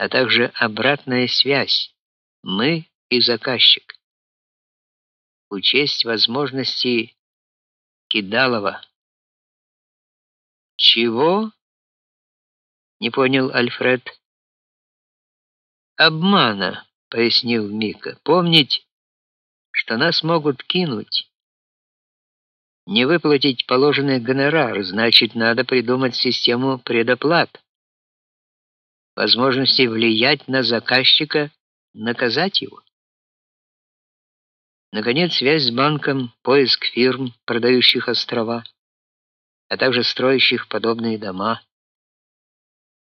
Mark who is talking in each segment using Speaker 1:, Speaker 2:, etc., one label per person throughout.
Speaker 1: а также обратная связь мы и заказчик. Учесть возможности Кидалова. Чего? Не понял Альфред. Обмана, пояснил Мика. Помнить, что нас могут кинуть. Не выплатить положенный гонорар, значит, надо придумать систему предоплат. Возможности влиять на заказчика, наказать его. Наконец, связь с банком, поиск фирм, продающих острова, а также строящих подобные дома.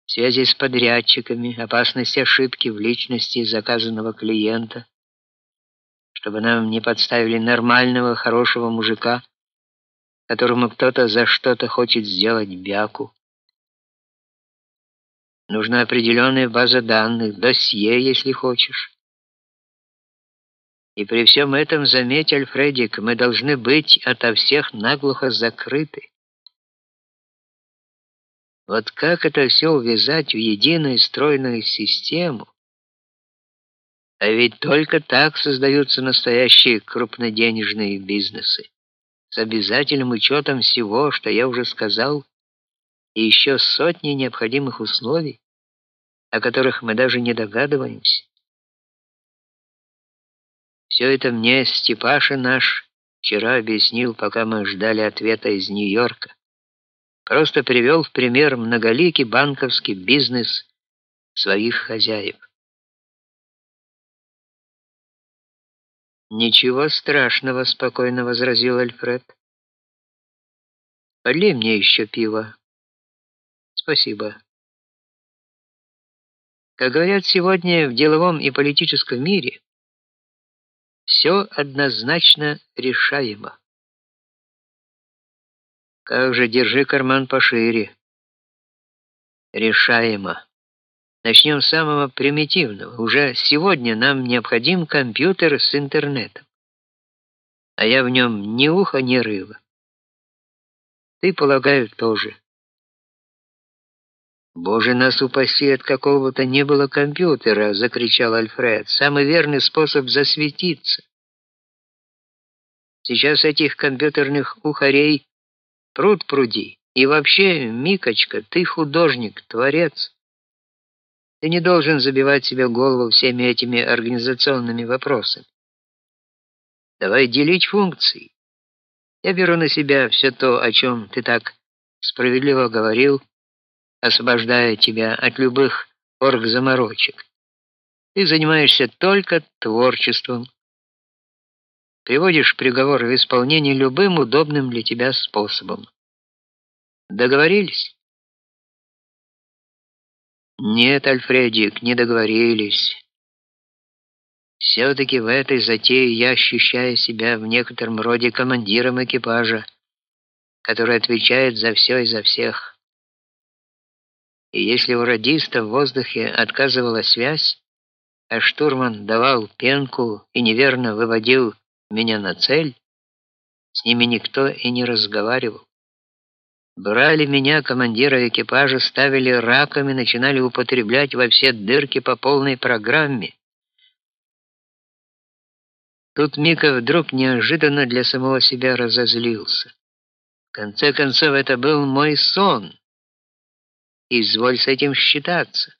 Speaker 1: Связи с подрядчиками, опасность ошибки в личности заказанного клиента, чтобы нам не подставили нормального, хорошего мужика, которому кто-то за что-то хочет сделать бяку. Нужна определенная база данных, досье, если хочешь. И при всем этом, заметь, Альфредик, мы должны быть ото всех наглухо закрыты. Вот как это все увязать в единую стройную систему? А ведь только так создаются настоящие крупноденежные бизнесы. С обязательным учетом всего, что я уже сказал, и еще сотни необходимых условий, о которых мы даже не догадываемся. Все это мне Степаша наш вчера объяснил, пока мы ждали ответа из Нью-Йорка. Просто привел в пример многоликий банковский бизнес своих хозяев. Ничего страшного, спокойно возразил Альфред. Полей мне еще пива. Спасибо. Как говорят сегодня в деловом и политическом мире, все однозначно решаемо. Как же держи карман пошире. Решаемо. Начнем с самого примитивного. Уже сегодня нам необходим компьютер с интернетом. А я в нем ни уха, ни рыла. Ты, полагаю, тоже. Боже нас упаси от какого-то не было компьютера, закричал Альфред. Самый верный способ засветиться. Сейчас этих компьютерных ухарей пруд пруди. И вообще, Микочка, ты художник, творец. Ты не должен забивать себе голову всеми этими организационными вопросами. Давай делить функции. Я беру на себя все то, о чем ты так справедливо говорил освобождая тебя от любых оргзаморочек. Ты занимаешься только творчеством. Приводишь приговор в исполнение любым удобным для тебя способом. Договорились? Нет, Альфредик, не договорились. все таки в этой затее я ощущаю себя в некотором роде командиром экипажа, который отвечает за все и за всех. И если у радиста в воздухе отказывала связь, а штурман давал пенку и неверно выводил меня на цель, с ними никто и не разговаривал. Брали меня, командира экипажа, ставили раками, начинали употреблять во все дырки по полной программе. Тут Мика вдруг неожиданно для самого себя разозлился. В конце концов, это был мой сон. Изволь с этим считаться.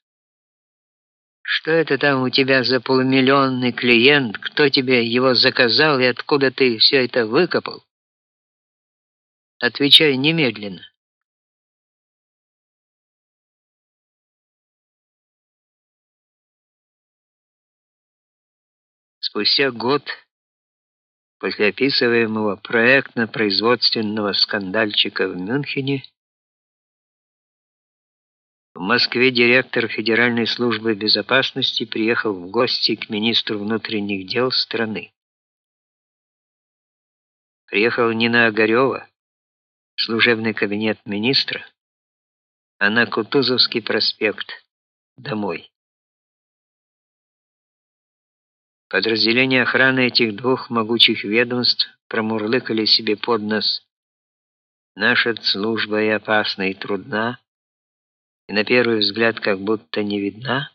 Speaker 1: Что это там у тебя за полумиллионный клиент? Кто тебе его заказал и откуда ты все это выкопал? Отвечай немедленно. Спустя год после описываемого проектно-производственного скандальчика в Мюнхене в Москве директор Федеральной службы безопасности приехал в гости к министру внутренних дел страны. Приехал не на Огарева, служебный кабинет министра, а на Кутузовский проспект, домой. Подразделения охраны этих двух могучих ведомств промурлыкали себе под нос: "Наша служба и опасна и трудна" и на первый взгляд как будто не видна,